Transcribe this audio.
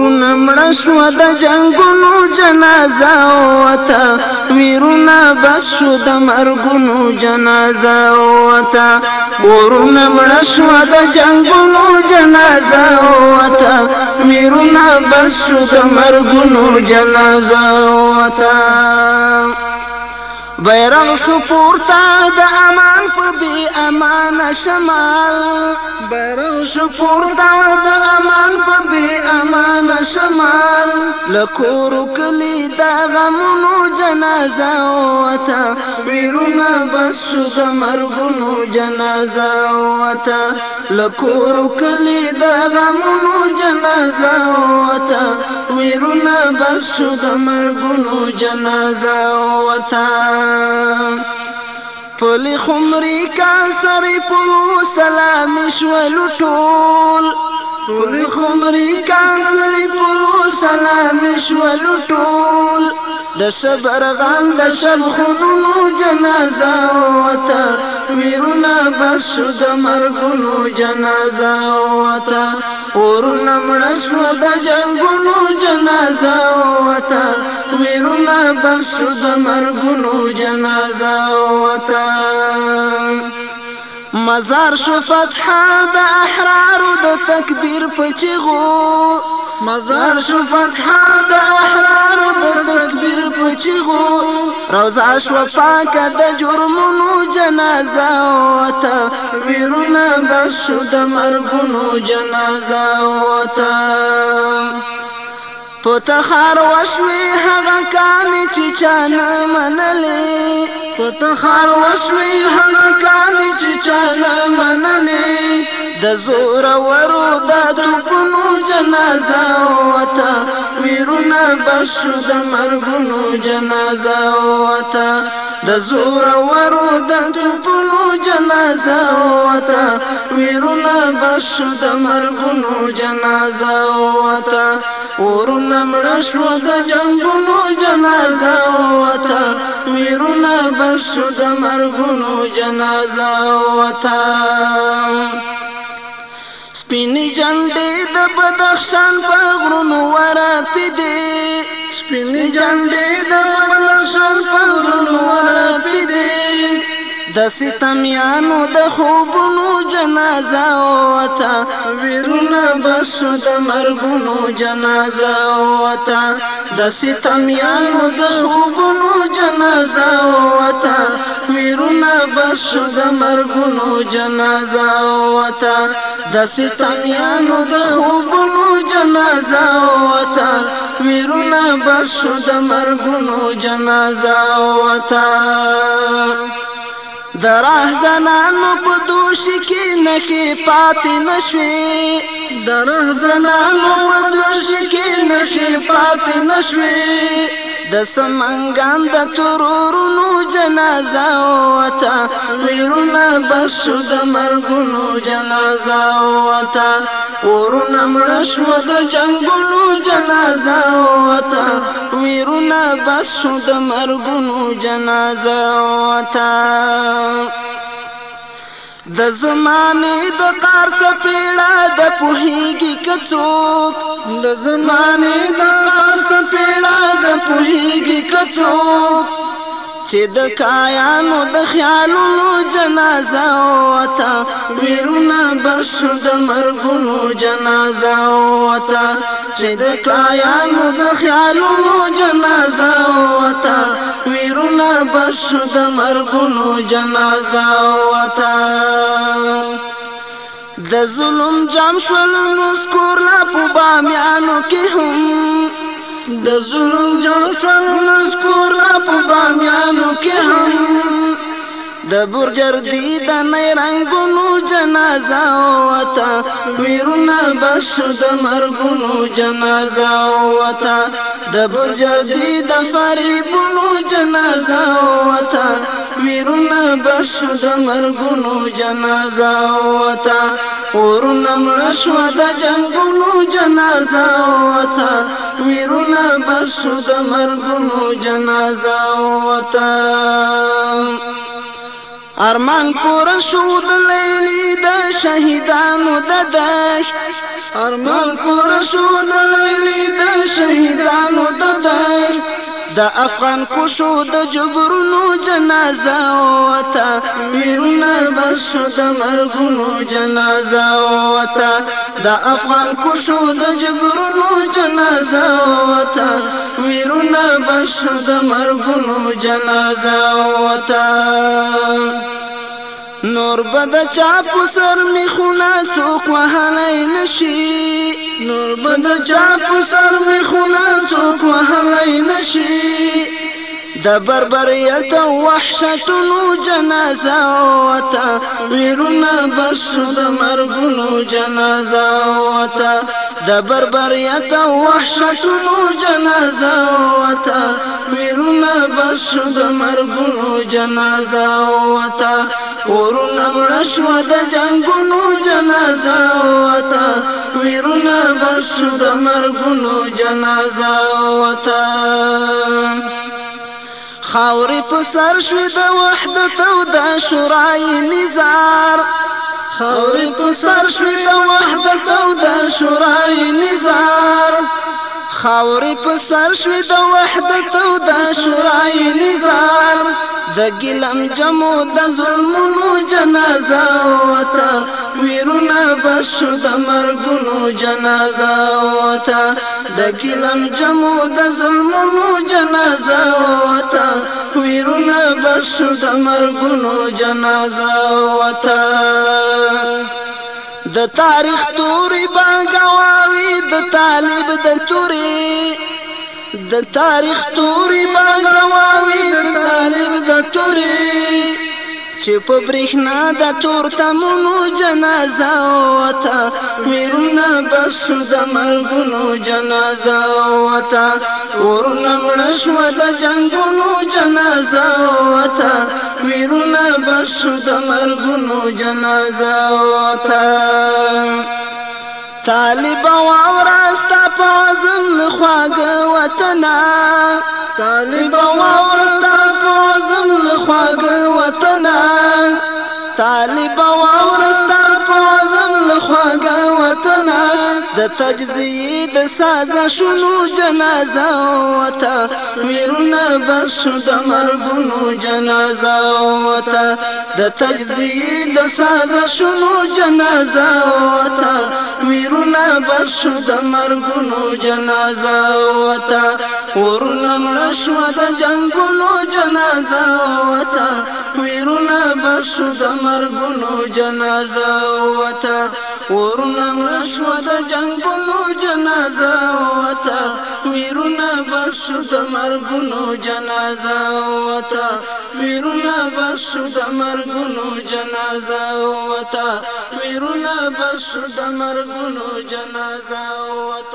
ورونه مړه شوه د جنګونو جنازه وته ویرونه بس شو د مرګونو جنازه وته ورونه مړه شوه د جنګونو جنازه وته ویرونه بس شو د مرګونو جنازه وته بیرغ شو پورته د امان په بی امان شمال بیرغ شو پورته د امان په بی لکور کلی دا غمونو جنازه وتا ویرونا بس شو د مرګونو جنازه وتا لکور کلی دا غمونو جنازه وتا ویرونا بس شو د مرګونو جنازه وتا پلی خمری کا سری پلو سلام شو لټول پلی خمری کا سری پلو شولو ټول د صبر غان د شب خونو جنازه وتا ویرونا بس د مرګونو جنازه وتا ورونه مړ شو د جنگونو جنازه وتا ویرونا بس د مرګونو جنازه وتا مزار شو فتح د احرار د تکبیر پچغو مزار شو فتح د احرار د تکبیر پچغو روزا شو پاک د جرمونو جنازه وتا ویرونه بس د مرګونو جنازه وتا په تخار وشوي هغه کان چې چا نه منلې په تخار وشوي هغه کان چې چا نه منلې د زور ورو د توپونو جنازه وتا ویرونه بشو د مرګونو جنازه وتا د زور ورو د توپونو جنازه وتا ویرونه بشو د مرګونو جنازه وتا ورونه مړه شو د جنگونو جنازه وته ویرونه بشو د مرګونو جنازه وته سپینې جنډې د بدخشان په غرونو ورا پدې سپینې جنډې د ستمیانو د خوبونو جنازه وتا ویرونه بسو د مرګونو جنازه وتا د ستمیانو د خوبونو جنازه وتا ویرونه بسو د مرګونو جنازه وتا د ستمیانو د خوبونو جنازه وتا ویرونه بسو د مرګونو جنازه وتا دراه زنانو په دوش کې نخې پاتې نشوي دراه زنانو په دوش کې نخې پاتې نشوي د سمنګان د تورورونو جنازه وتا غیرونه بشو د مرګونو جنازه وتا ورونه مړ شو د جنگونو جنازه وتا ويرونه بس شو د مرګونو جنازه وتا د زمانه د کار سپېړه د پوهیږي کڅوک د زمانه د کار سپېړه د پوهیږي کڅوک چې د کایانو د خیالونو جنازه وتا ویرونه بخشو د مرګونو جنازه وتا چې د کایانو د خیالونو جنازه وتا ویرونه بخشو د مرګونو جنازه وتا د ظلم جام شول نو سکور لا په بامیانو کې هم د ظلم جوړ شول مذکور په بامیانو کې هم د برجر دی د نه رنگونو جنازه وتا ويرونه بس د مرګونو جنازه وتا د برجر دی د فریبونو جنازه وتا ویرونه بشو د مرګونو جنازه وتا ورونه مړ شو د جنگونو جنازه وتا ویرونه بشو د مرګونو جنازه وتا ارمان پور شو د لیلی د شهیدانو د دښت ارمان پور شو د لیلی د شهیدانو د دښت د افغان کوشو د جبرونو جنازه وتا پیرنا بشو د مرګونو جنازه وتا د افغان کوشو د جبرونو جنازه وتا ویرنا بشو د مرګونو جنازه وتا نور بد چا پسر می خونا څوک وهلای نشي نور بد چا پسر می خونا څوک وهلای نشي د بربریت وحشتونو جنازه وتا ویرونا برسو د مرګونو جنازه وتا د بربریت وحشتونو جنازه وتا پیرونه بس شو د مرګونو جنازه وتا ورونه مړ شو د جنگونو جنازه وتا پیرونه بس شو د مرګونو جنازه وتا خاورې په سر شوې د وحدت او د شورای نزار خاورې په سر شوې خاورې په سر شوې د وحدت او د شورای نظام د ګلم جمو د ظلمونو جنازه وته ویرونه بشو د مرګونو جنازه وته د ګلم جمو د ظلمونو جنازه وته ویرونه بشو د مرګونو جنازه وته د تاریخ توري بانګواوي د طالب د توري د تاریخ توري بنګلواوي د طالب د توري چې په برېښنا د تور تمونو جنازه وتا ويرونه بس د مرګونو جنازه وتا ورونه مړشو د جنگونو جنازه وتا ويرونه بس د مرګونو جنازه وتا طالب واورا ستا په عزم خواږه وطنا طالب واورا ستا په عزم خواږه وطنا طالب واورا ستا په عزم خواږه وطنا د تجزیه د سازشونو جنازه وتا ویرونه بس د مرګونو جنازه وتا د تجزیه د سازشونو جنازه وتا ویرونا برشو د مرګونو جنازه وتا ورونه مړ شو د جنگونو جنازه وتا ویرونا برشو د مرګونو جنازه وتا ورونه مړ شو د جنگونو جنازه وتا بشو د مرګونو جنازه وتا ویرونه بشو د مرګونو جنازه وتا ویرونه بشو د مرګونو جنازه وتا